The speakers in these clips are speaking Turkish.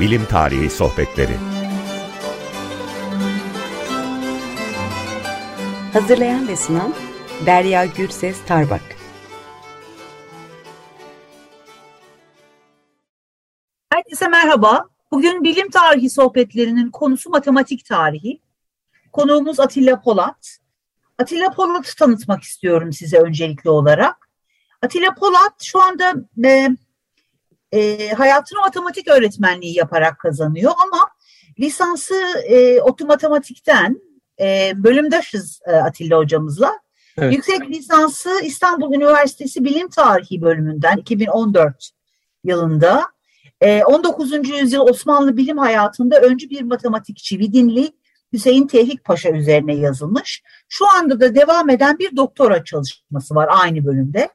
Bilim Tarihi Sohbetleri Hazırlayan ve sunan Derya Gürses Tarbak Herkese merhaba. Bugün bilim tarihi sohbetlerinin konusu matematik tarihi. Konuğumuz Atilla Polat. Atilla Polat'ı tanıtmak istiyorum size öncelikli olarak. Atilla Polat şu anda e, e, hayatını matematik öğretmenliği yaparak kazanıyor ama lisansı e, ODTÜ Matematik'ten e, bölümdaşız e, Atilla hocamızla. Evet. Yüksek lisansı İstanbul Üniversitesi Bilim Tarihi bölümünden 2014 yılında. E, 19. yüzyıl Osmanlı bilim hayatında öncü bir matematikçi Vidinli Hüseyin Tevfik Paşa üzerine yazılmış. Şu anda da devam eden bir doktora çalışması var aynı bölümde.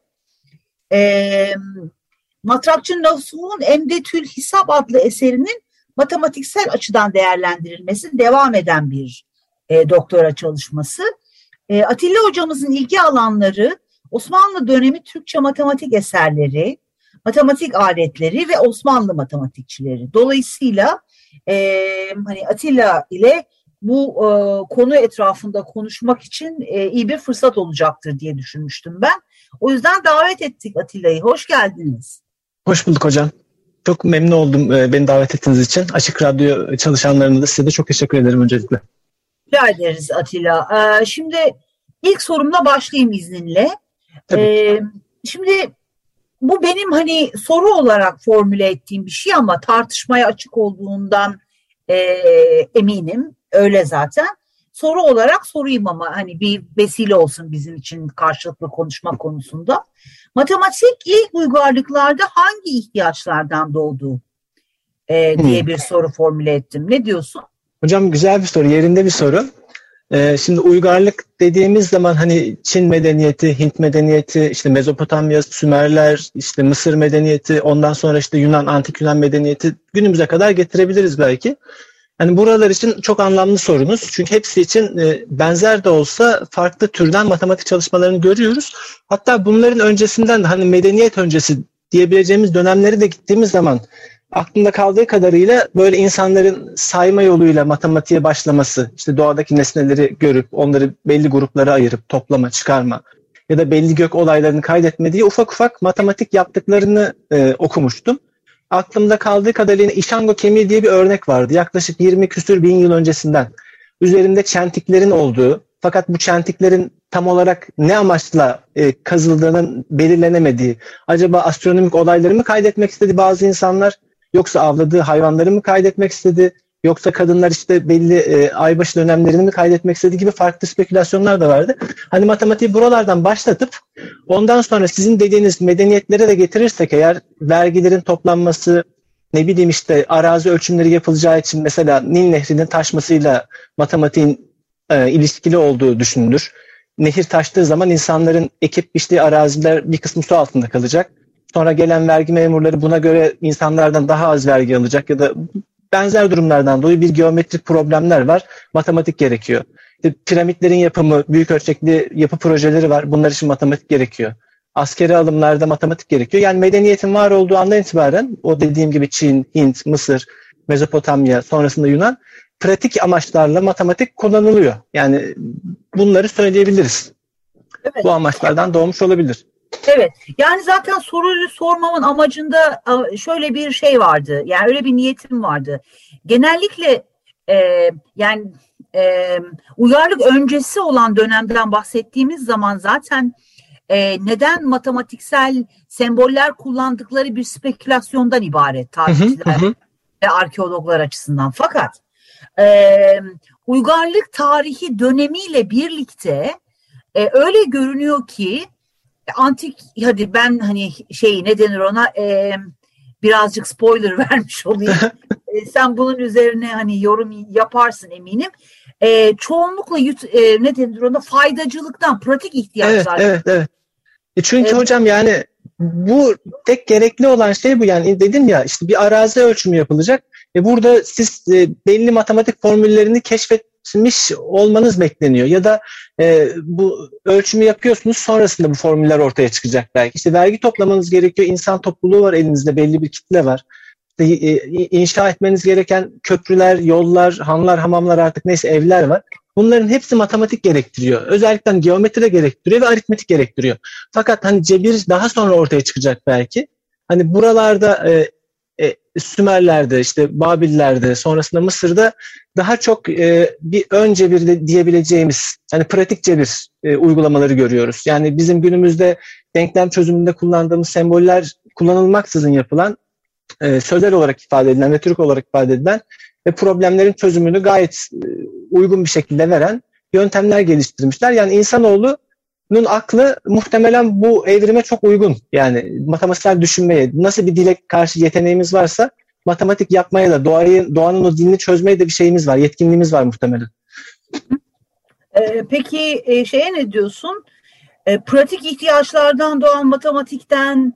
Matrakçı Nasuh'un Emdetül Hisap adlı eserinin matematiksel açıdan değerlendirilmesi devam eden bir e, doktora çalışması. E, Atilla hocamızın ilgi alanları Osmanlı dönemi Türkçe matematik eserleri, matematik aletleri ve Osmanlı matematikçileri. Dolayısıyla e, hani Atilla ile bu e, konu etrafında konuşmak için e, iyi bir fırsat olacaktır diye düşünmüştüm ben. O yüzden davet ettik Atilla'yı. Hoş geldiniz. Hoş bulduk hocam. Çok memnun oldum e, beni davet ettiğiniz için. Açık Radyo çalışanlarına da size de çok teşekkür ederim öncelikle. Rica ederiz Atilla. Ee, şimdi ilk sorumla başlayayım izninle. Ee, şimdi bu benim hani soru olarak formüle ettiğim bir şey ama tartışmaya açık olduğundan e, eminim. Öyle zaten. Soru olarak sorayım ama hani bir vesile olsun bizim için karşılıklı konuşma konusunda. Matematik ilk uygarlıklarda hangi ihtiyaçlardan doğdu e, diye hmm. bir soru formüle ettim. Ne diyorsun? Hocam güzel bir soru, yerinde bir soru. Ee, şimdi uygarlık dediğimiz zaman hani Çin medeniyeti, Hint medeniyeti, işte Mezopotamya, Sümerler, işte Mısır medeniyeti, ondan sonra işte Yunan, Antik Yunan medeniyeti günümüze kadar getirebiliriz belki. Yani buralar için çok anlamlı sorunuz. Çünkü hepsi için e, benzer de olsa farklı türden matematik çalışmalarını görüyoruz. Hatta bunların öncesinden de hani medeniyet öncesi diyebileceğimiz dönemleri de gittiğimiz zaman aklımda kaldığı kadarıyla böyle insanların sayma yoluyla matematiğe başlaması, işte doğadaki nesneleri görüp onları belli gruplara ayırıp toplama, çıkarma ya da belli gök olaylarını kaydetme diye ufak ufak matematik yaptıklarını e, okumuştum aklımda kaldığı kadarıyla İşango kemiği diye bir örnek vardı. Yaklaşık 20 küsür bin yıl öncesinden. Üzerinde çentiklerin olduğu fakat bu çentiklerin tam olarak ne amaçla e, kazıldığının belirlenemediği, acaba astronomik olayları mı kaydetmek istedi bazı insanlar yoksa avladığı hayvanları mı kaydetmek istedi Yoksa kadınlar işte belli e, aybaşı dönemlerini mi kaydetmek istediği gibi farklı spekülasyonlar da vardı. Hani matematiği buralardan başlatıp ondan sonra sizin dediğiniz medeniyetlere de getirirsek eğer vergilerin toplanması, ne bileyim işte arazi ölçümleri yapılacağı için mesela Nil Nehri'nin taşmasıyla matematiğin e, ilişkili olduğu düşünülür. Nehir taştığı zaman insanların ekip biçtiği araziler bir kısmı su altında kalacak. Sonra gelen vergi memurları buna göre insanlardan daha az vergi alacak ya da benzer durumlardan dolayı bir geometrik problemler var. Matematik gerekiyor. İşte piramitlerin yapımı, büyük ölçekli yapı projeleri var. Bunlar için matematik gerekiyor. Askeri alımlarda matematik gerekiyor. Yani medeniyetin var olduğu andan itibaren o dediğim gibi Çin, Hint, Mısır, Mezopotamya, sonrasında Yunan pratik amaçlarla matematik kullanılıyor. Yani bunları söyleyebiliriz. Evet. Bu amaçlardan doğmuş olabilir. Evet. Yani zaten soruyu sormamın amacında şöyle bir şey vardı. Yani öyle bir niyetim vardı. Genellikle e, yani e, uyarlık öncesi olan dönemden bahsettiğimiz zaman zaten e, neden matematiksel semboller kullandıkları bir spekülasyondan ibaret tarihçiler ve arkeologlar açısından. Fakat e, uygarlık tarihi dönemiyle birlikte e, öyle görünüyor ki antik hadi ben hani şey ne denir ona e, birazcık spoiler vermiş olayım. e, sen bunun üzerine hani yorum yaparsın eminim. E, çoğunlukla e, ne denir ona faydacılıktan, pratik ihtiyaçlar. Evet, evet, evet. E çünkü evet. hocam yani bu tek gerekli olan şey bu yani dedim ya işte bir arazi ölçümü yapılacak. E burada siz e, belli matematik formüllerini keşfet etmiş olmanız bekleniyor. Ya da e, bu ölçümü yapıyorsunuz sonrasında bu formüller ortaya çıkacak belki. İşte vergi toplamanız gerekiyor. İnsan topluluğu var elinizde belli bir kitle var. inşa etmeniz gereken köprüler, yollar, hanlar, hamamlar artık neyse evler var. Bunların hepsi matematik gerektiriyor. Özellikle hani geometri de gerektiriyor ve aritmetik gerektiriyor. Fakat hani cebir daha sonra ortaya çıkacak belki. Hani buralarda e, e, Sümerler'de, işte Babillerde, sonrasında Mısır'da daha çok e, bir ön cebir de diyebileceğimiz, hani pratik cebir e, uygulamaları görüyoruz. Yani bizim günümüzde denklem çözümünde kullandığımız semboller kullanılmaksızın yapılan, e, sözel olarak ifade edilen, retorik olarak ifade edilen ve problemlerin çözümünü gayet e, uygun bir şekilde veren yöntemler geliştirmişler. Yani insanoğlu Nun aklı muhtemelen bu evrime çok uygun. Yani matematiksel düşünmeye, nasıl bir dile karşı yeteneğimiz varsa matematik yapmaya da doğayı, doğanın o dilini çözmeye de bir şeyimiz var, yetkinliğimiz var muhtemelen. Ee, peki e, şeye ne diyorsun? E, pratik ihtiyaçlardan doğan matematikten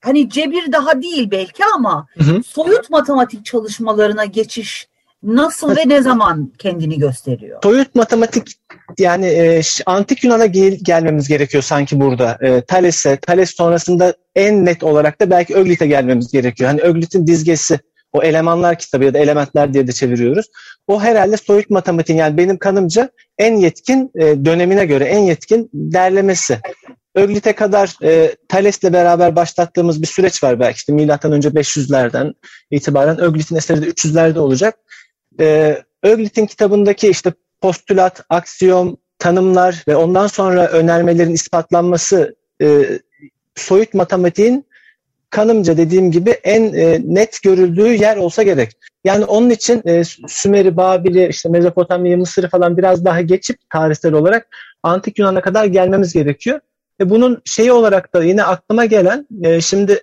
hani cebir daha değil belki ama hı hı. soyut matematik çalışmalarına geçiş nasıl ve ne zaman kendini gösteriyor? Soyut matematik yani e, antik Yunan'a gel, gelmemiz gerekiyor sanki burada. E, Thales'e, Thales sonrasında en net olarak da belki Öglit'e gelmemiz gerekiyor. Hani Öglit'in dizgesi, o elemanlar kitabı ya da elementler diye de çeviriyoruz. O herhalde soyut matematiğin yani benim kanımca en yetkin e, dönemine göre en yetkin derlemesi. Öglit'e kadar e, Thales'le beraber başlattığımız bir süreç var belki işte milattan önce 500'lerden itibaren Öglit'in eseri de 300'lerde olacak. E, Öglit'in kitabındaki işte postülat, aksiyom, tanımlar ve ondan sonra önermelerin ispatlanması e, soyut matematiğin kanımca dediğim gibi en e, net görüldüğü yer olsa gerek. Yani onun için e, Sümer'i, Babil'i, işte Mezopotamya'yı, Mısır'ı falan biraz daha geçip tarihsel olarak Antik Yunan'a kadar gelmemiz gerekiyor. Ve bunun şeyi olarak da yine aklıma gelen e, şimdi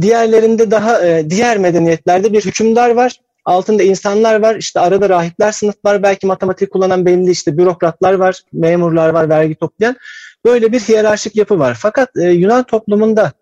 diğerlerinde daha e, diğer medeniyetlerde bir hükümdar var altında insanlar var. İşte arada rahipler sınıf var. Belki matematik kullanan belli işte bürokratlar var, memurlar var, vergi toplayan. Böyle bir hiyerarşik yapı var. Fakat e, Yunan toplumunda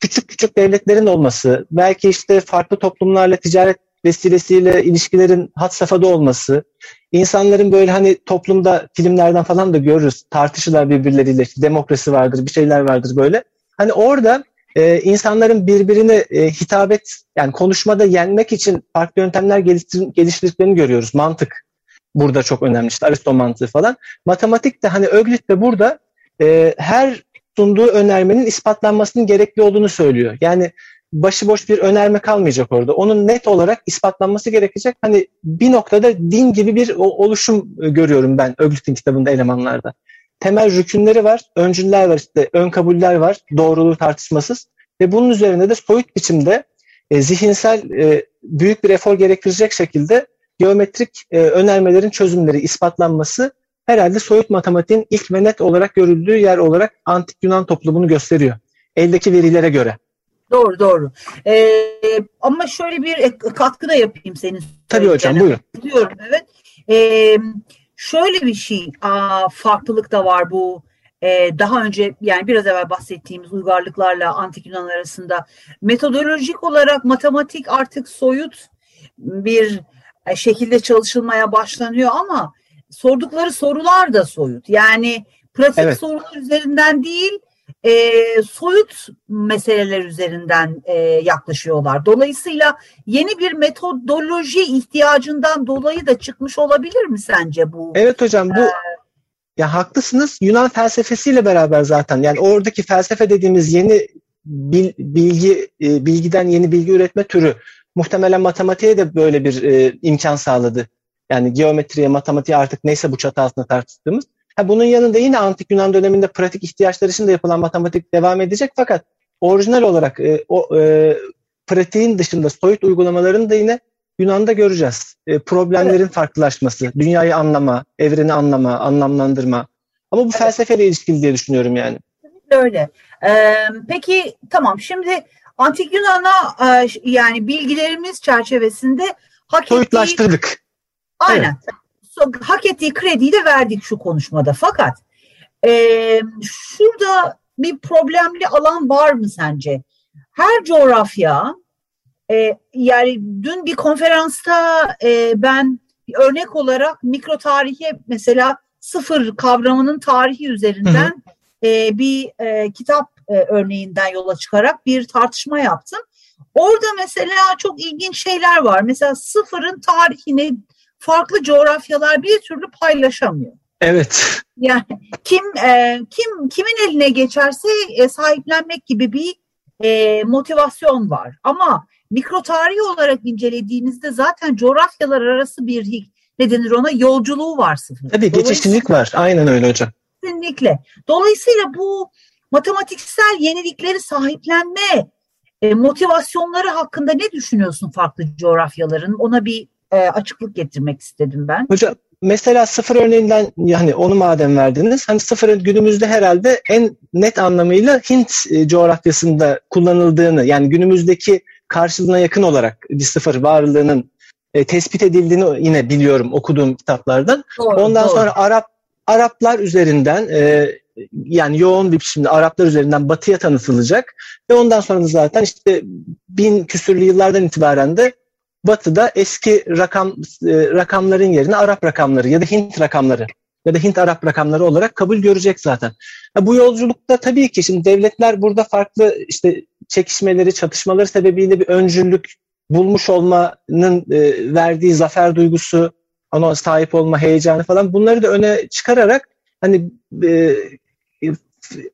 küçük küçük devletlerin olması, belki işte farklı toplumlarla ticaret vesilesiyle ilişkilerin hat safhada olması, insanların böyle hani toplumda filmlerden falan da görürüz, tartışırlar birbirleriyle, işte demokrasi vardır, bir şeyler vardır böyle. Hani orada e, insanların birbirine e, hitabet yani konuşmada yenmek için farklı yöntemler geliştir, geliştirdiklerini görüyoruz. Mantık burada çok önemli. İşte Aristo mantığı falan. Matematik de hani Öglit de burada e, her sunduğu önermenin ispatlanmasının gerekli olduğunu söylüyor. Yani başıboş bir önerme kalmayacak orada. Onun net olarak ispatlanması gerekecek. Hani bir noktada din gibi bir oluşum görüyorum ben Öglit'in kitabında elemanlarda temel rükünleri var, öncüller var, işte ön kabuller var, doğruluğu tartışmasız. Ve bunun üzerine de soyut biçimde e, zihinsel e, büyük bir efor gerektirecek şekilde geometrik e, önermelerin çözümleri ispatlanması herhalde soyut matematiğin ilk ve net olarak görüldüğü yer olarak antik Yunan toplumunu gösteriyor. Eldeki verilere göre. Doğru doğru. Ee, ama şöyle bir katkı da yapayım senin. Tabii hocam buyurun. Diyorum evet. Ee, Şöyle bir şey aa, farklılık da var bu e, daha önce yani biraz evvel bahsettiğimiz uygarlıklarla antik Yunan arasında metodolojik olarak matematik artık soyut bir e, şekilde çalışılmaya başlanıyor ama sordukları sorular da soyut. Yani pratik evet. sorular üzerinden değil e, soyut meseleler üzerinden e, yaklaşıyorlar. Dolayısıyla yeni bir metodoloji ihtiyacından dolayı da çıkmış olabilir mi sence bu? Evet hocam bu ee, ya haklısınız. Yunan felsefesiyle beraber zaten yani oradaki felsefe dediğimiz yeni bil, bilgi e, bilgiden yeni bilgi üretme türü muhtemelen matematiğe de böyle bir e, imkan sağladı. Yani geometriye, matematiğe artık neyse bu çatı altında tartıştığımız. Ha, bunun yanında yine antik Yunan döneminde pratik ihtiyaçlar için de yapılan matematik devam edecek fakat orijinal olarak e, o e, pratiğin dışında soyut uygulamalarını da yine Yunan'da göreceğiz. E, problemlerin evet. farklılaşması, dünyayı anlama, evreni anlama, anlamlandırma. Ama bu evet. felsefeyle ilişkili diye düşünüyorum yani. Öyle. Ee, peki tamam şimdi antik Yunan'a e, yani bilgilerimiz çerçevesinde hak Soyutlaştırdık. Aynen. Evet hak ettiği krediyi de verdik şu konuşmada. Fakat e, şurada bir problemli alan var mı sence? Her coğrafya e, yani dün bir konferansta e, ben örnek olarak mikro tarihe mesela sıfır kavramının tarihi üzerinden hı hı. E, bir e, kitap e, örneğinden yola çıkarak bir tartışma yaptım. Orada mesela çok ilginç şeyler var. Mesela sıfırın tarihini farklı coğrafyalar bir türlü paylaşamıyor. Evet. Yani kim e, kim kimin eline geçerse e, sahiplenmek gibi bir e, motivasyon var. Ama mikro tarihi olarak incelediğinizde zaten coğrafyalar arası bir ne denir ona yolculuğu var sıfır. Tabii geçişlilik var. Aynen öyle hocam. Kesinlikle. Dolayısıyla bu matematiksel yenilikleri sahiplenme e, motivasyonları hakkında ne düşünüyorsun farklı coğrafyaların? Ona bir e, açıklık getirmek istedim ben. Hocam mesela sıfır örneğinden yani onu madem verdiniz. Hani sıfırın günümüzde herhalde en net anlamıyla Hint e, coğrafyasında kullanıldığını yani günümüzdeki karşılığına yakın olarak bir sıfır varlığının e, tespit edildiğini yine biliyorum okuduğum kitaplardan. Doğru, Ondan doğru. sonra Arap Araplar üzerinden e, yani yoğun bir biçimde Araplar üzerinden batıya tanıtılacak ve ondan sonra da zaten işte bin küsürlü yıllardan itibaren de batıda eski rakam e, rakamların yerine Arap rakamları ya da Hint rakamları ya da Hint Arap rakamları olarak kabul görecek zaten. Ya bu yolculukta tabii ki şimdi devletler burada farklı işte çekişmeleri, çatışmaları sebebiyle bir öncüllük bulmuş olmanın e, verdiği zafer duygusu, ona sahip olma heyecanı falan bunları da öne çıkararak hani e,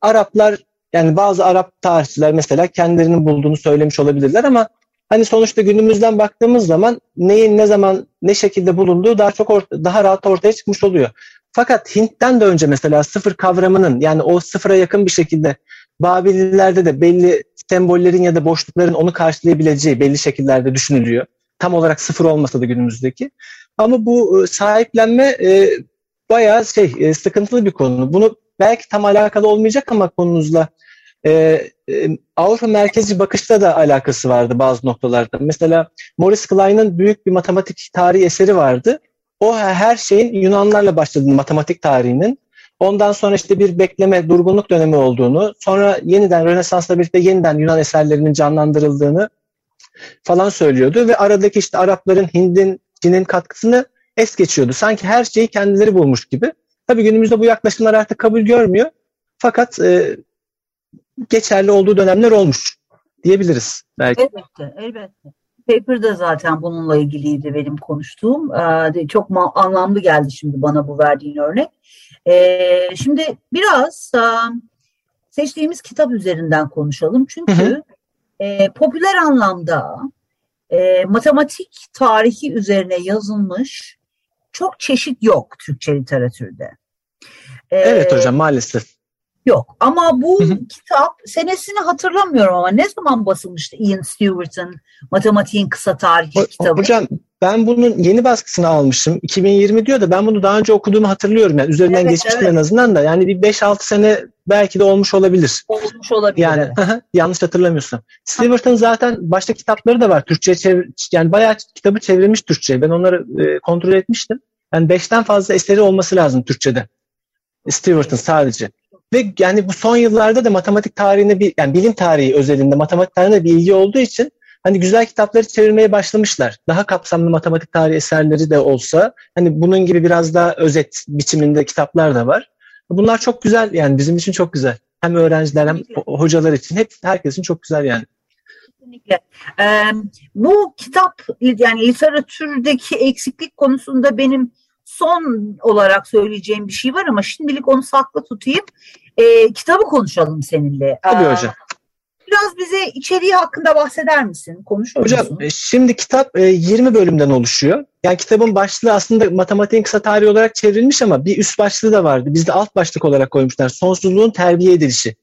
Araplar yani bazı Arap tarihçiler mesela kendilerinin bulduğunu söylemiş olabilirler ama hani sonuçta günümüzden baktığımız zaman neyin ne zaman ne şekilde bulunduğu daha çok orta, daha rahat ortaya çıkmış oluyor. Fakat Hint'ten de önce mesela sıfır kavramının yani o sıfıra yakın bir şekilde Babililerde de belli sembollerin ya da boşlukların onu karşılayabileceği belli şekillerde düşünülüyor. Tam olarak sıfır olmasa da günümüzdeki. Ama bu e, sahiplenme e, bayağı şey e, sıkıntılı bir konu. Bunu belki tam alakalı olmayacak ama konunuzla e, e, Avrupa merkezci bakışta da alakası vardı bazı noktalarda. Mesela Maurice Klein'in büyük bir matematik tarihi eseri vardı. O her şeyin Yunanlarla başladığını, matematik tarihinin. Ondan sonra işte bir bekleme, durgunluk dönemi olduğunu, sonra yeniden Rönesans'la birlikte yeniden Yunan eserlerinin canlandırıldığını falan söylüyordu ve aradaki işte Arapların, Hind'in, Çin'in katkısını es geçiyordu. Sanki her şeyi kendileri bulmuş gibi. Tabii günümüzde bu yaklaşımlar artık kabul görmüyor. Fakat e, geçerli olduğu dönemler olmuş diyebiliriz belki. Elbette, elbette. Paper'da zaten bununla ilgiliydi benim konuştuğum. Ee, çok anlamlı geldi şimdi bana bu verdiğin örnek. Ee, şimdi biraz seçtiğimiz kitap üzerinden konuşalım. Çünkü hı hı. E, popüler anlamda e, matematik tarihi üzerine yazılmış çok çeşit yok Türkçe literatürde. Ee, evet hocam maalesef. Yok ama bu hı hı. kitap senesini hatırlamıyorum ama ne zaman basılmıştı Ian Stewart'ın Matematiğin Kısa Tarihi o, kitabı? Hocam ben bunun yeni baskısını almışım. 2020 diyor da ben bunu daha önce okuduğumu hatırlıyorum. Yani üzerinden evet, geçmiştim evet. en azından da. Yani bir 5-6 sene belki de olmuş olabilir. Olmuş olabilir. Yani yanlış hatırlamıyorsam. Stewart'ın zaten başka kitapları da var. Türkçe çevir yani bayağı kitabı çevrilmiş Türkçe. Ben onları e, kontrol etmiştim. Yani 5'ten fazla eseri olması lazım Türkçe'de. Stewart'ın sadece. Ve yani bu son yıllarda da matematik tarihine bir yani bilim tarihi özelinde matematik tarihine bir ilgi olduğu için hani güzel kitapları çevirmeye başlamışlar. Daha kapsamlı matematik tarihi eserleri de olsa hani bunun gibi biraz daha özet biçiminde kitaplar da var. Bunlar çok güzel yani bizim için çok güzel. Hem öğrenciler hem hocalar için hep herkesin çok güzel yani. Kesinlikle. Ee, bu kitap yani literatürdeki eksiklik konusunda benim son olarak söyleyeceğim bir şey var ama şimdilik onu saklı tutayım. Ee, kitabı konuşalım seninle. Tabii ee, hocam. Biraz bize içeriği hakkında bahseder misin? Konuşur Hocam musun? E, şimdi kitap 20 e, bölümden oluşuyor. Yani kitabın başlığı aslında matematiğin kısa tarihi olarak çevrilmiş ama bir üst başlığı da vardı. Bizde alt başlık olarak koymuşlar. Sonsuzluğun terbiye edilişi.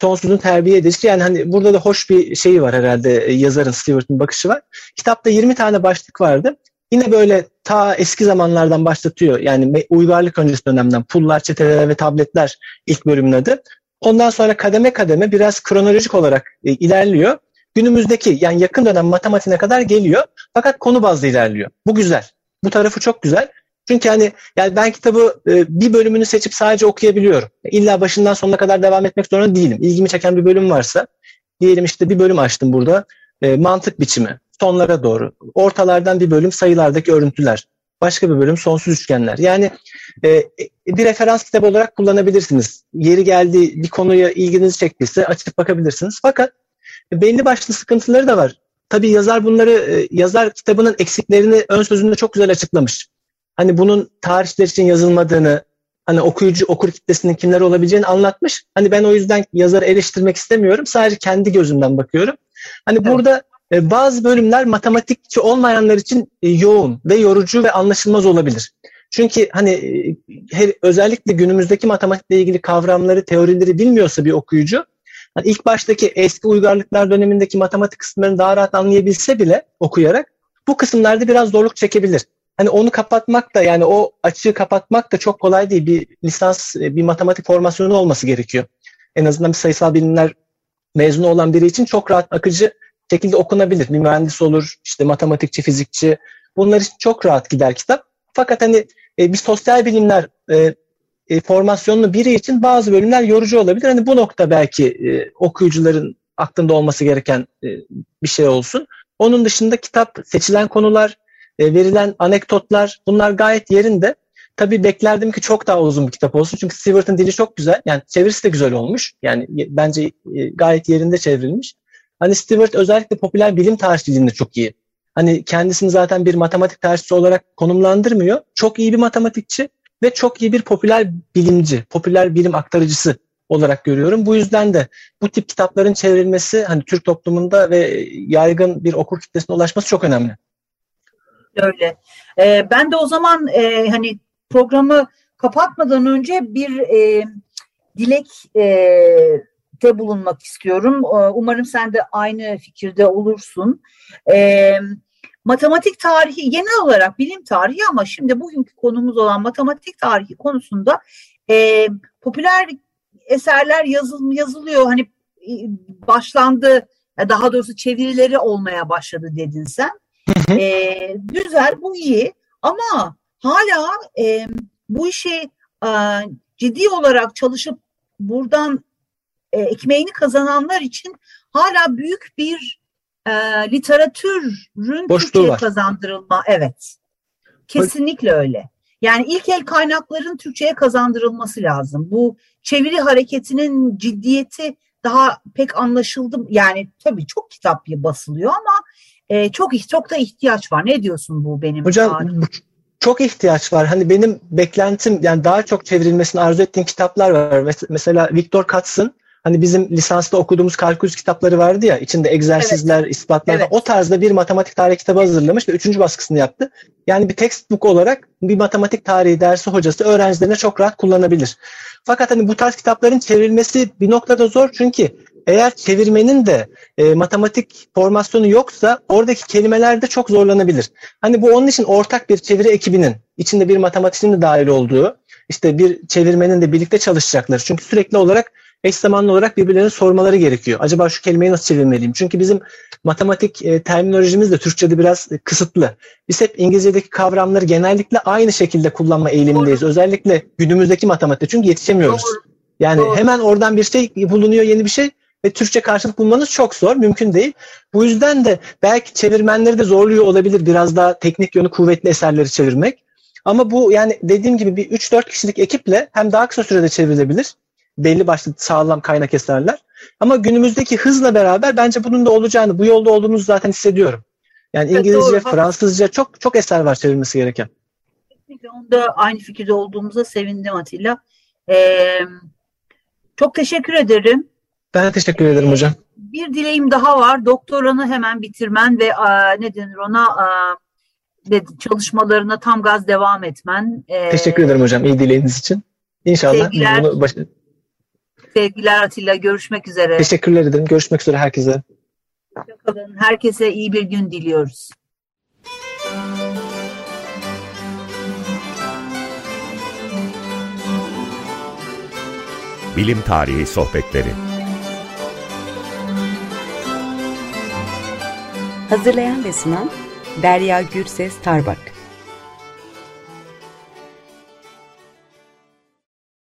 Sonsuzluğun terbiye edilişi. Yani hani burada da hoş bir şeyi var herhalde e, yazarın Stewart'ın bakışı var. Kitapta 20 tane başlık vardı. Yine böyle ta eski zamanlardan başlatıyor. Yani uygarlık öncesi dönemden pullar, çeteler ve tabletler ilk bölümün adı. Ondan sonra kademe kademe biraz kronolojik olarak e, ilerliyor. Günümüzdeki yani yakın dönem matematiğine kadar geliyor. Fakat konu bazlı ilerliyor. Bu güzel. Bu tarafı çok güzel. Çünkü hani yani ben kitabı e, bir bölümünü seçip sadece okuyabiliyorum. İlla başından sonuna kadar devam etmek zorunda değilim. İlgimi çeken bir bölüm varsa diyelim işte bir bölüm açtım burada. E, mantık biçimi sonlara doğru. Ortalardan bir bölüm sayılardaki örüntüler. Başka bir bölüm sonsuz üçgenler. Yani e, bir referans kitabı olarak kullanabilirsiniz. Yeri geldiği bir konuya ilginizi çektiyse açıp bakabilirsiniz. Fakat belli başlı sıkıntıları da var. Tabii yazar bunları, e, yazar kitabının eksiklerini ön sözünde çok güzel açıklamış. Hani bunun tarihler için yazılmadığını, hani okuyucu, okur kitlesinin kimler olabileceğini anlatmış. Hani ben o yüzden yazarı eleştirmek istemiyorum. Sadece kendi gözümden bakıyorum. Hani evet. burada e, bazı bölümler matematikçi olmayanlar için e, yoğun ve yorucu ve anlaşılmaz olabilir. Çünkü hani e, her, özellikle günümüzdeki matematikle ilgili kavramları, teorileri bilmiyorsa bir okuyucu, hani ilk baştaki eski uygarlıklar dönemindeki matematik kısımlarını daha rahat anlayabilse bile okuyarak bu kısımlarda biraz zorluk çekebilir. Hani onu kapatmak da yani o açığı kapatmak da çok kolay değil. Bir lisans, bir matematik formasyonu olması gerekiyor. En azından bir sayısal bilimler mezunu olan biri için çok rahat akıcı şekilde okunabilir. Bir mühendis olur, işte matematikçi, fizikçi. Bunlar için çok rahat gider kitap. Fakat hani e, bir sosyal bilimler e, e, formasyonlu biri için bazı bölümler yorucu olabilir. Hani bu nokta belki e, okuyucuların aklında olması gereken e, bir şey olsun. Onun dışında kitap, seçilen konular, e, verilen anekdotlar bunlar gayet yerinde. Tabii beklerdim ki çok daha uzun bir kitap olsun. Çünkü Stewart'ın dili çok güzel. Yani çevirisi de güzel olmuş. Yani bence e, gayet yerinde çevrilmiş. Hani Stewart özellikle popüler bilim tarihçiliğinde çok iyi. Hani kendisini zaten bir matematik tarihçisi olarak konumlandırmıyor. Çok iyi bir matematikçi ve çok iyi bir popüler bilimci, popüler bilim aktarıcısı olarak görüyorum. Bu yüzden de bu tip kitapların çevrilmesi hani Türk toplumunda ve yaygın bir okur kitlesine ulaşması çok önemli. Öyle. Ee, ben de o zaman e, hani programı kapatmadan önce bir e, dilek e, de bulunmak istiyorum. Ee, umarım sen de aynı fikirde olursun. E, matematik tarihi genel olarak bilim tarihi ama şimdi bugünkü konumuz olan matematik tarihi konusunda e, popüler eserler yazıl, yazılıyor. Hani e, başlandı daha doğrusu çevirileri olmaya başladı dedin sen. E, güzel bu iyi ama hala e, bu işi e, ciddi olarak çalışıp buradan e, ekmeğini kazananlar için hala büyük bir e, literatürün Boşluğu Türkçe'ye var. kazandırılma. Evet. Kesinlikle öyle. Yani ilk el kaynakların Türkçe'ye kazandırılması lazım. Bu çeviri hareketinin ciddiyeti daha pek anlaşıldı. Yani tabii çok kitap basılıyor ama e, çok çok da ihtiyaç var. Ne diyorsun bu benim? Hocam bu, çok ihtiyaç var. Hani benim beklentim yani daha çok çevrilmesini arzu ettiğim kitaplar var. Mesela Victor Katz'ın hani bizim lisansta okuduğumuz kalkülüs kitapları vardı ya içinde egzersizler, evet. ispatlar evet. o tarzda bir matematik tarihi kitabı hazırlamış ve üçüncü baskısını yaptı. Yani bir textbook olarak bir matematik tarihi dersi hocası öğrencilerine çok rahat kullanabilir. Fakat hani bu tarz kitapların çevrilmesi bir noktada zor çünkü eğer çevirmenin de e, matematik formasyonu yoksa oradaki kelimeler de çok zorlanabilir. Hani bu onun için ortak bir çeviri ekibinin içinde bir matematikçinin de dahil olduğu işte bir çevirmenin de birlikte çalışacakları. Çünkü sürekli olarak eş zamanlı olarak birbirlerine sormaları gerekiyor. Acaba şu kelimeyi nasıl çevirmeliyim? Çünkü bizim matematik e, terminolojimiz de Türkçe'de biraz e, kısıtlı. Biz hep İngilizce'deki kavramları genellikle aynı şekilde kullanma eğilimindeyiz. Doğru. Özellikle günümüzdeki matematikte çünkü yetişemiyoruz. Doğru. Yani Doğru. hemen oradan bir şey bulunuyor, yeni bir şey ve Türkçe karşılık bulmanız çok zor, mümkün değil. Bu yüzden de belki çevirmenleri de zorluyor olabilir biraz daha teknik yönü kuvvetli eserleri çevirmek. Ama bu yani dediğim gibi bir 3-4 kişilik ekiple hem daha kısa sürede çevrilebilir belli başlı sağlam kaynak eserler. Ama günümüzdeki hızla beraber bence bunun da olacağını, bu yolda olduğumuzu zaten hissediyorum. Yani evet, İngilizce, doğru. Fransızca çok çok eser var çevrilmesi gereken. Kesinlikle onda aynı fikirde olduğumuza sevindim Atilla. Ee, çok teşekkür ederim. Ben teşekkür ederim hocam. Bir dileğim daha var. Doktoranı hemen bitirmen ve a, ne denir ona a, çalışmalarına tam gaz devam etmen. Ee, teşekkür ederim hocam iyi dileğiniz için. İnşallah sevgiler, bunu baş... sevgiler Atilla. Görüşmek üzere. Teşekkürler ederim. Görüşmek üzere herkese. Hoşçakalın. Herkese iyi bir gün diliyoruz. Bilim Tarihi Sohbetleri Hazırlayan ve sunan Derya Gürses Tarbak